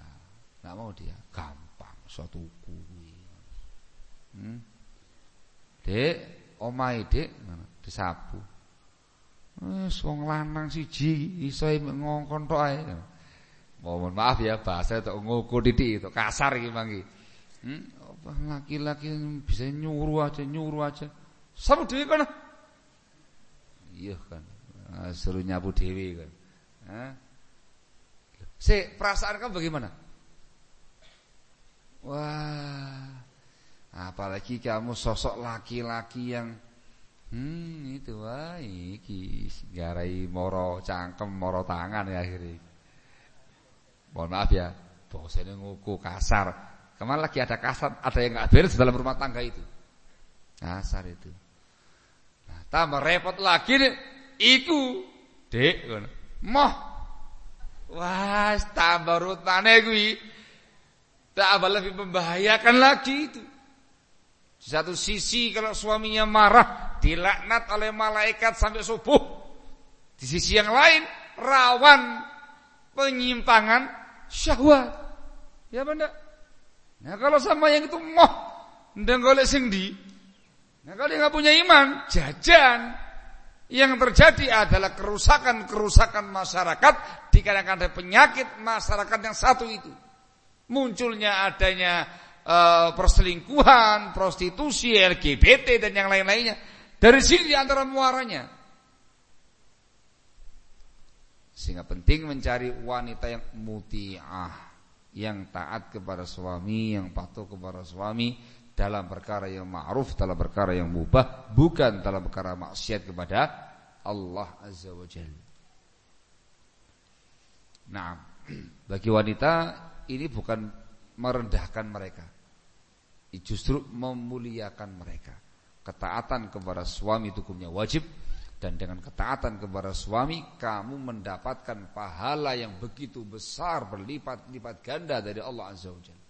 enggak mau dia, gampang suatu kuwi. Hmm. Dek, omahe Dek, disapu. Wis wong lanang siji iso ngongkon tok ae. Mohon maaf ya bahasa itu ngukur titik itu kasar mangki. Hmm, laki-laki bisa nyuruh aja nyuruh aja. Sapu dhewe kono. Iya kan. Nah, suruh nyapu dhewe kan. Hah? Si, perasaan kamu bagaimana? Wah, apalagi kamu sosok laki-laki yang Hmm, itu wah iki garai moro cangkem, moro tangan ya akhirnya. Mohon maaf ya, bahasanya nguku kasar. Kemarin lagi ada kasar, ada yang nggak beres dalam rumah tangga itu. Kasar itu. Nah, tambah repot lagi nih, iku dek, moh, wah tambah rutane gue, tambah lebih membahayakan lagi itu. Di satu sisi kalau suaminya marah dilaknat oleh malaikat sampai subuh. Di sisi yang lain rawan penyimpangan syahwat. Ya benda. Nah kalau sama yang itu moh ndang golek sing di. Nah kalau dia nggak punya iman, jajan. Yang terjadi adalah kerusakan-kerusakan masyarakat dikarenakan ada penyakit masyarakat yang satu itu. Munculnya adanya uh, perselingkuhan, prostitusi, LGBT dan yang lain-lainnya. Dari sini antara muaranya. Sehingga penting mencari wanita yang muti'ah, yang taat kepada suami, yang patuh kepada suami dalam perkara yang ma'ruf, dalam perkara yang mubah, bukan dalam perkara maksiat kepada Allah Azza wa Jalla. Nah, bagi wanita ini bukan merendahkan mereka. Justru memuliakan mereka. Ketaatan kepada suami itu hukumnya wajib dan dengan ketaatan kepada suami kamu mendapatkan pahala yang begitu besar berlipat-lipat ganda dari Allah Azza wa Jalla.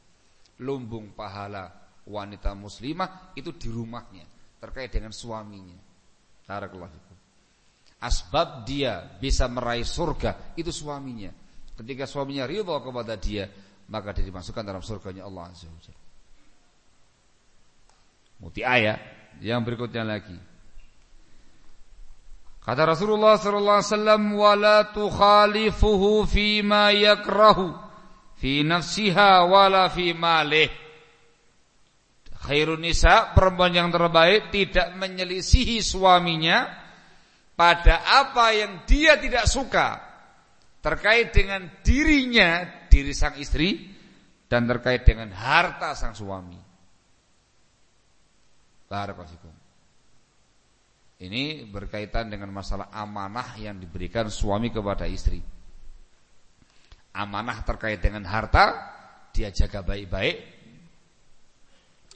Lumbung pahala wanita muslimah itu di rumahnya terkait dengan suaminya. Barakallahu Asbab dia bisa meraih surga itu suaminya. Ketika suaminya ridha kepada dia, maka dia dimasukkan dalam surganya Allah Azza wa Jalla. Muti yang berikutnya lagi. Kata Rasulullah sallallahu alaihi wasallam wala tukhalifuhu fi ma yakrahu fi nafsiha wala fi malih. Khairun nisa perempuan yang terbaik tidak menyelisihi suaminya pada apa yang dia tidak suka terkait dengan dirinya, diri sang istri dan terkait dengan harta sang suami. Barakallahu Ini berkaitan dengan masalah amanah yang diberikan suami kepada istri. Amanah terkait dengan harta dia jaga baik-baik.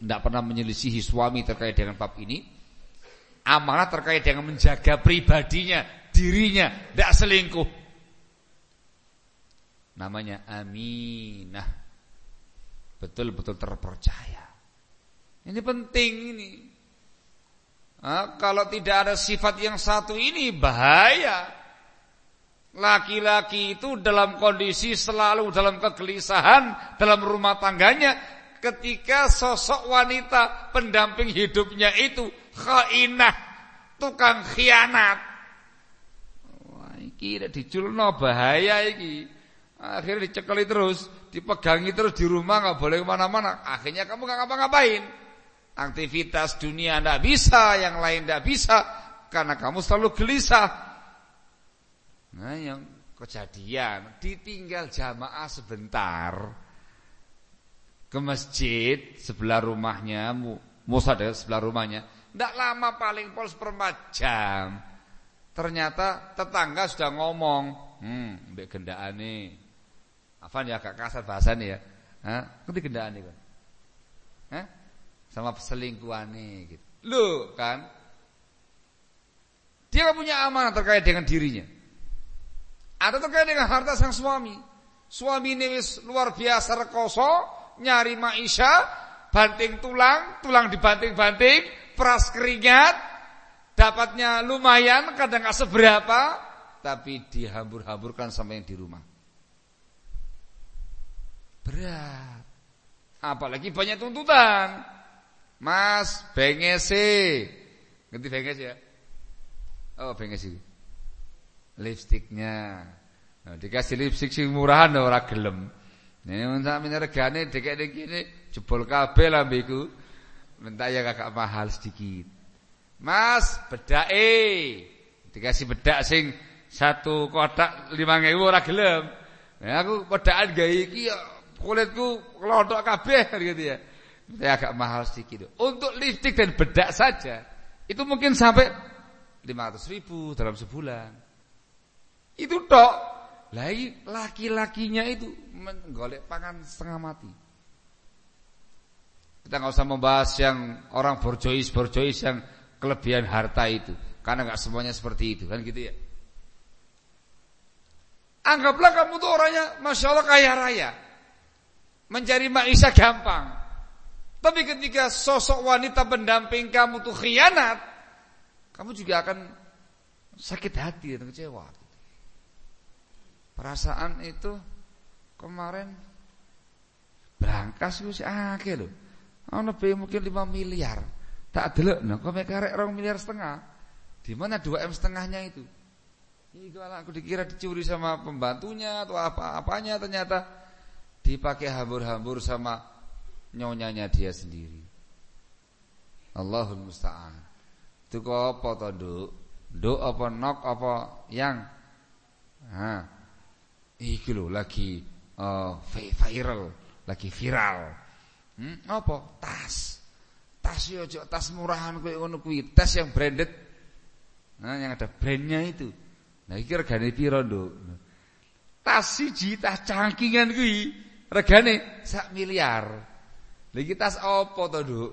Tidak pernah menyelisihi suami terkait dengan bab ini. Amanah terkait dengan menjaga pribadinya, dirinya, tidak selingkuh namanya aminah. Betul-betul terpercaya. Ini penting ini. Nah, kalau tidak ada sifat yang satu ini bahaya. Laki-laki itu dalam kondisi selalu dalam kegelisahan dalam rumah tangganya ketika sosok wanita pendamping hidupnya itu khainah, tukang khianat. Wah, iki diculno bahaya iki. Akhirnya dicekali terus, dipegangi terus di rumah nggak boleh ke mana-mana. Akhirnya kamu nggak ngapa-ngapain. Aktivitas dunia nggak bisa, yang lain nggak bisa, karena kamu selalu gelisah. Nah, yang kejadian ditinggal jamaah sebentar ke masjid sebelah rumahnya Musa dari sebelah rumahnya tidak lama paling pol seperempat jam ternyata tetangga sudah ngomong hmm mbek gendakane Afan ya agak kasar bahasanya ya Hah? Ngerti gendakane kan Hah? Sama selingkuhane gitu Loh kan dia punya amanah terkait dengan dirinya ada terkait dengan harta sang suami. Suami ini luar biasa rekoso, nyari maisha, banting tulang, tulang dibanting-banting, peras keringat, dapatnya lumayan, kadang nggak seberapa, tapi dihambur-hamburkan sama yang di rumah. Berat. Apalagi banyak tuntutan. Mas, bengese. Ngerti benges ya? Oh, benges lipstiknya. Nah, dikasih lipstik sing murahan ora gelem. Nek sampeyan regane dekek kene jebol kabeh lambeku. Minta ya kakak mahal sedikit. Mas, bedake. Dikasih bedak sing satu kotak 5000 ora gelem. Nah, aku bedakan gawe iki kulitku kelontok kabeh [LAUGHS] gitu ya. Minta agak mahal sedikit. Untuk lipstik dan bedak saja itu mungkin sampai 500 ribu dalam sebulan. Itu tok. Lagi laki-lakinya itu menggolek pangan setengah mati. Kita nggak usah membahas yang orang borjois-borjois yang kelebihan harta itu, karena nggak semuanya seperti itu kan gitu ya. Anggaplah kamu tuh orangnya masya Allah kaya raya, mencari maisha gampang. Tapi ketika sosok wanita pendamping kamu tuh khianat, kamu juga akan sakit hati dan kecewa. Perasaan itu kemarin berangkas wis akeh lho. Ana be mungkin 5 miliar. Tak delokno kok mek karek 2 miliar setengah. Di mana 2 M setengahnya itu? Itu aku dikira dicuri sama pembantunya atau apa-apanya ternyata dipakai hambur-hambur sama nyonyanya dia sendiri. Allahul musta'an. Itu apa to, Nduk? Nduk apa nok apa yang? Ha iki lho lagi uh, viral, lagi viral. Hmm, apa? Tas. Tas yo aja tas murahan kowe ngono kuwi, tas yang branded. Nah, yang ada brandnya itu. Nah, iki regane piro, Nduk? Tas siji, tas cangkingan kuwi regane sak miliar. Lagi tas apa to, Nduk?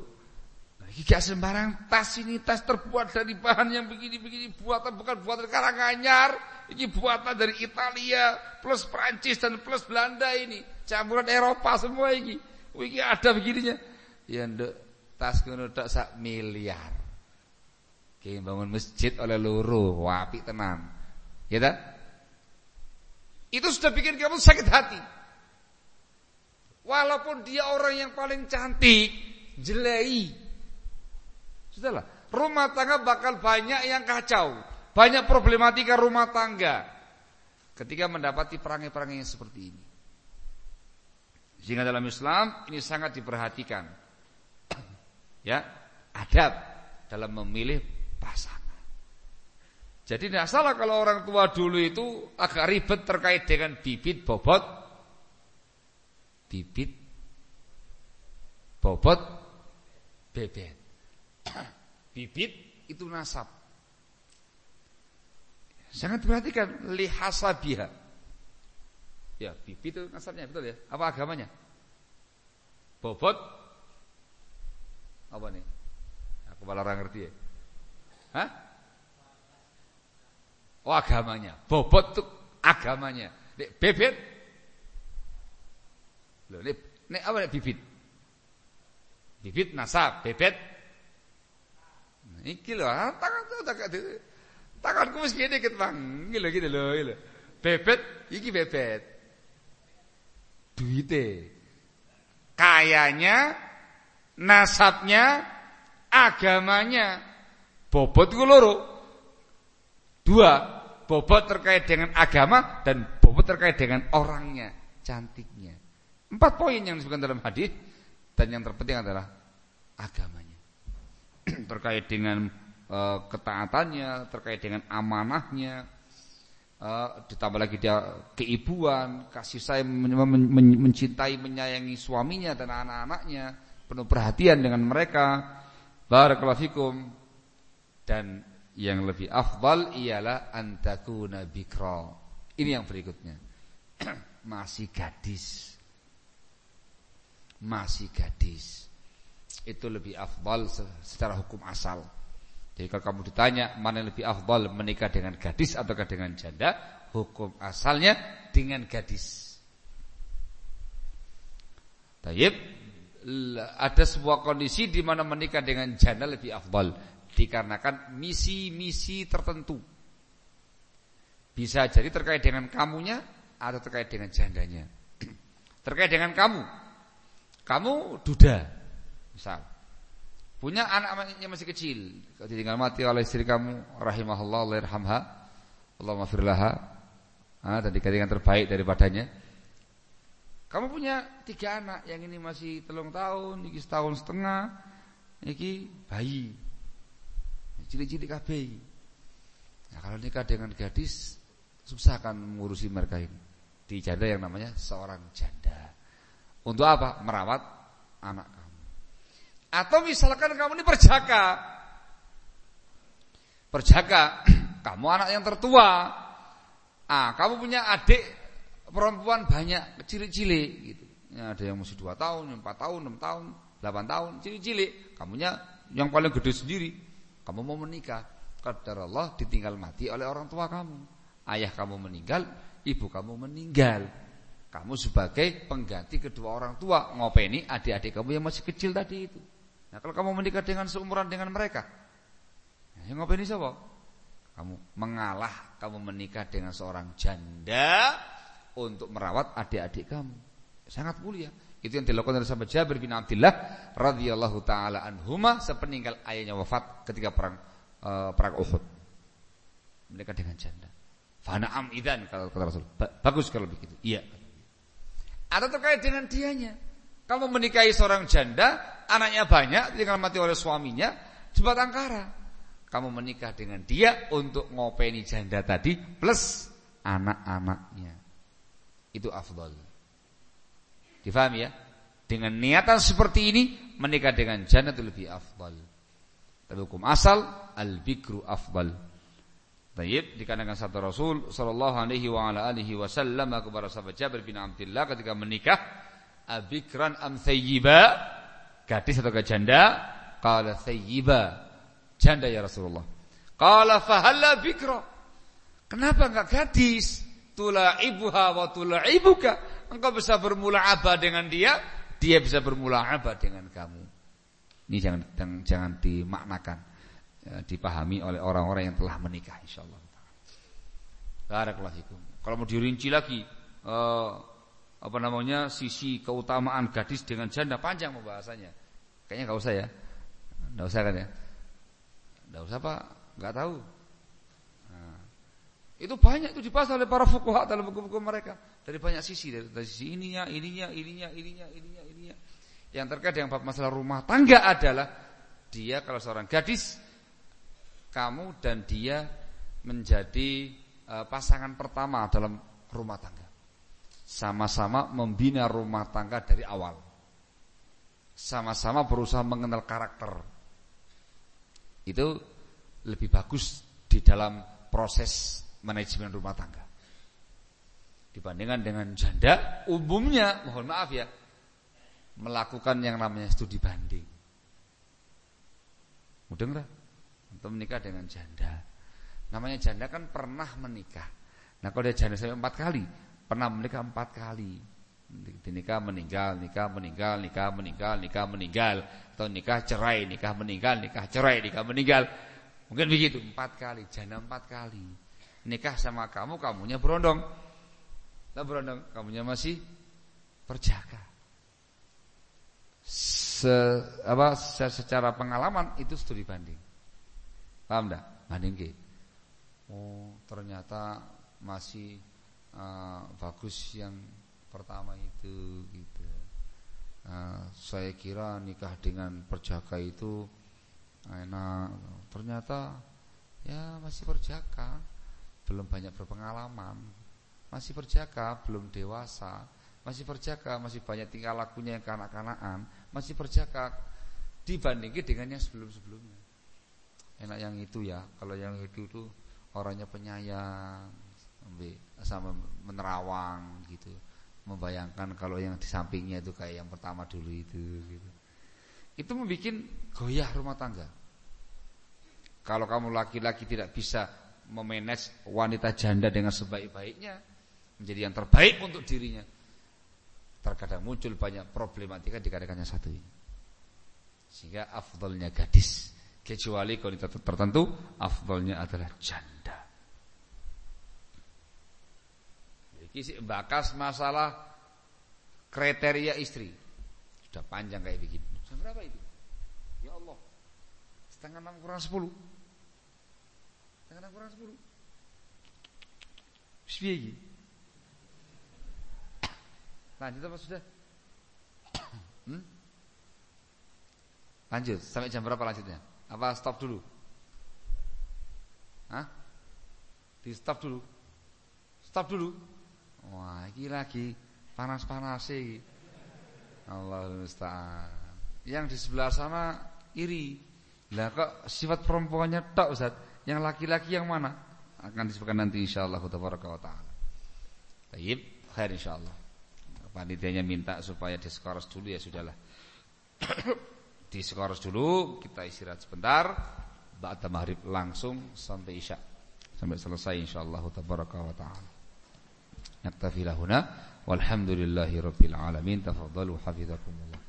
Nah, iki gak sembarang tas ini, tas terbuat dari bahan yang begini-begini, buatan bukan buatan Karanganyar. Ini buatan dari Italia plus Prancis dan plus Belanda ini. Campuran Eropa semua ini. Ini ada begininya. Ya nduk tas ngono tok sak miliar. Ki bangun masjid oleh luru, wapi tenan. Ya tak? Itu sudah bikin kamu sakit hati. Walaupun dia orang yang paling cantik, jelei. Sudahlah, rumah tangga bakal banyak yang kacau. Banyak problematika rumah tangga ketika mendapati perangai-perangai yang seperti ini. Sehingga dalam Islam ini sangat diperhatikan. ya, adab dalam memilih pasangan. Jadi tidak salah kalau orang tua dulu itu agak ribet terkait dengan bibit bobot bibit bobot bebet. [COUGHS] bibit itu nasab. Sangat perhatikan lihasabiha. Ya, bibi itu nasabnya betul ya. Apa agamanya? Bobot apa nih? Aku malah orang ngerti ya. Hah? Oh agamanya. Bobot itu agamanya. Bebet. Loh, nek, nek apa nek bibit? Bibit nasab, bebet. Nah, iki lho, ah, tangan tuh tak Tanganku wis gini ket Bang. Iki lho gitu lho, iki Bebet iki bebet. Duite. Kayanya, nasabnya, agamanya. Bobot ku loro. Dua, bobot terkait dengan agama dan bobot terkait dengan orangnya, cantiknya. Empat poin yang disebutkan dalam hadis dan yang terpenting adalah agamanya. [CLEARS THROAT] terkait dengan Eh, ketaatannya, terkait dengan amanahnya, uh, ditambah lagi dia keibuan, kasih sayang men men mencintai menyayangi suaminya dan anak-anaknya, penuh perhatian dengan mereka. Barakallahu fikum. Dan yang lebih afdal ialah antakuna bikra. Ini yang berikutnya. [CLEARS THROAT] Masih gadis. Masih gadis. Itu lebih afdal secara hukum asal. Jadi kalau kamu ditanya mana yang lebih afdal menikah dengan gadis ataukah dengan janda, hukum asalnya dengan gadis. Tayyib ada sebuah kondisi di mana menikah dengan janda lebih afdal dikarenakan misi-misi tertentu. Bisa jadi terkait dengan kamunya atau terkait dengan jandanya. [CLEARS THROAT] terkait dengan kamu. Kamu duda. Misal Punya anak yang masih kecil, ditinggal mati oleh istri kamu, rahimahullah, Allah irhamha, Allah maafirlaha, ah, dan dikatakan terbaik daripadanya. Kamu punya tiga anak, yang ini masih telung tahun, ini setahun setengah, ini bayi, cilik-cilik kabeh. Nah, kalau nikah dengan gadis, susah kan mengurusi mereka ini. Di janda yang namanya seorang janda. Untuk apa? Merawat anak atau misalkan kamu ini perjaka. Perjaka, [CLEARS THROAT] kamu anak yang tertua. Ah, kamu punya adik perempuan banyak, cilik-cilik gitu. Ya, ada yang masih 2 tahun, 4 tahun, 6 tahun, 8 tahun, cilik-cilik. Kamunya yang paling gede sendiri. Kamu mau menikah. Kadar Allah ditinggal mati oleh orang tua kamu. Ayah kamu meninggal, ibu kamu meninggal. Kamu sebagai pengganti kedua orang tua ngopeni adik-adik kamu yang masih kecil tadi itu. Nah kalau kamu menikah dengan seumuran dengan mereka Yang ngopeni siapa? Kamu mengalah Kamu menikah dengan seorang janda Untuk merawat adik-adik kamu Sangat mulia Itu yang dilakukan oleh sahabat Jabir bin Abdullah radhiyallahu taala anhuma sepeninggal ayahnya wafat ketika perang uh, perang Uhud. Menikah dengan janda. Fana am idan kata, kata Rasul. Bagus kalau begitu. Iya. Atau terkait dengan dianya. Kamu menikahi seorang janda, anaknya banyak, tinggal mati oleh suaminya, cepat angkara. Kamu menikah dengan dia untuk ngopeni janda tadi plus anak-anaknya. Itu afdol. Difahami ya? Dengan niatan seperti ini menikah dengan janda itu lebih afdal. Tapi hukum asal al-bikru afdal. Tayyib dikarenakan satu Rasul sallallahu alaihi wa ala alihi wasallam kepada sahabat Jabir bin Abdullah ketika menikah abikran am thayyiba? Gadis atau janda? Qala thayyiba. Janda ya Rasulullah. Qala fahalla bikra? Kenapa enggak gadis? Tulaibuha wa tulaibuka. Engkau bisa bermulaabah dengan dia dia bisa bermulaabah dengan kamu. Ini jangan, jangan dimaknakan ya, dipahami oleh orang-orang yang telah menikah insyaallah Barakallahu fikum. Kalau mau dirinci lagi uh, apa namanya sisi keutamaan gadis dengan janda panjang pembahasannya. Kayaknya nggak usah ya, nggak usah kan ya, nggak usah pak, nggak tahu. Nah, itu banyak itu dibahas oleh para fukuha dalam buku-buku mereka dari banyak sisi dari, dari sisi ininya, ininya, ininya, ininya, ininya, ininya. Yang terkait dengan masalah rumah tangga adalah dia kalau seorang gadis, kamu dan dia menjadi uh, pasangan pertama dalam rumah tangga. Sama-sama membina rumah tangga dari awal. Sama-sama berusaha mengenal karakter. Itu lebih bagus di dalam proses manajemen rumah tangga. Dibandingkan dengan janda, umumnya, mohon maaf ya, melakukan yang namanya studi banding. Mudah enggak? Untuk menikah dengan janda. Namanya janda kan pernah menikah. Nah kalau dia janda sampai empat kali, pernah menikah empat kali. Nikah meninggal, nikah meninggal, nikah meninggal, nikah meninggal, atau nikah cerai, nikah meninggal, nikah cerai, nikah meninggal. Mungkin begitu empat kali, janda empat kali. Nikah sama kamu, kamunya berondong. Lah berondong, kamunya masih perjaka. Se, apa, secara pengalaman itu studi banding. Paham enggak? Banding. Oh, ternyata masih uh, bagus yang pertama itu gitu. Uh, saya kira nikah dengan perjaka itu enak. Ternyata ya masih perjaka. belum banyak berpengalaman, masih berjaka, belum dewasa, masih berjaka, masih banyak tingkah lakunya yang kanak-kanakan, masih berjaka dibandingkan dengan yang sebelum-sebelumnya. Enak yang itu ya, kalau yang itu itu orangnya penyayang, sama menerawang gitu. Membayangkan kalau yang di sampingnya itu kayak yang pertama dulu itu gitu. Itu membuat goyah rumah tangga. Kalau kamu laki-laki tidak bisa memanage wanita janda dengan sebaik-baiknya, menjadi yang terbaik untuk dirinya. Terkadang muncul banyak problematika dikarenakannya satu ini. Sehingga afdolnya gadis kecuali wanita tertentu afdolnya adalah janda. Kisi bakas masalah kriteria istri. Sudah panjang kayak begini. Jam berapa itu? Ya Allah. Setengah enam kurang sepuluh. Setengah enam kurang sepuluh. Bismillah. Lanjut apa sudah? Hmm? Lanjut, sampai jam berapa lanjutnya? Apa stop dulu? Hah? Di stop dulu. Stop dulu. Wah, ini lagi panas-panas sih. Allah musta'an. Yang di sebelah sana iri. Lah kok sifat perempuannya tok Ustaz? Yang laki-laki yang mana? Akan disebutkan nanti insyaallah tabaraka wa taala. Baik, khair insyaallah. Panitianya minta supaya diskors dulu ya sudahlah. [COUGHS] diskors dulu, kita istirahat sebentar. Ba'da maghrib langsung sampai isya. Sampai selesai insyaallah tabaraka wa taala. Naktafi lahuna walhamdulillahi rabbil alamin. Tafadhalu hafizakumullah.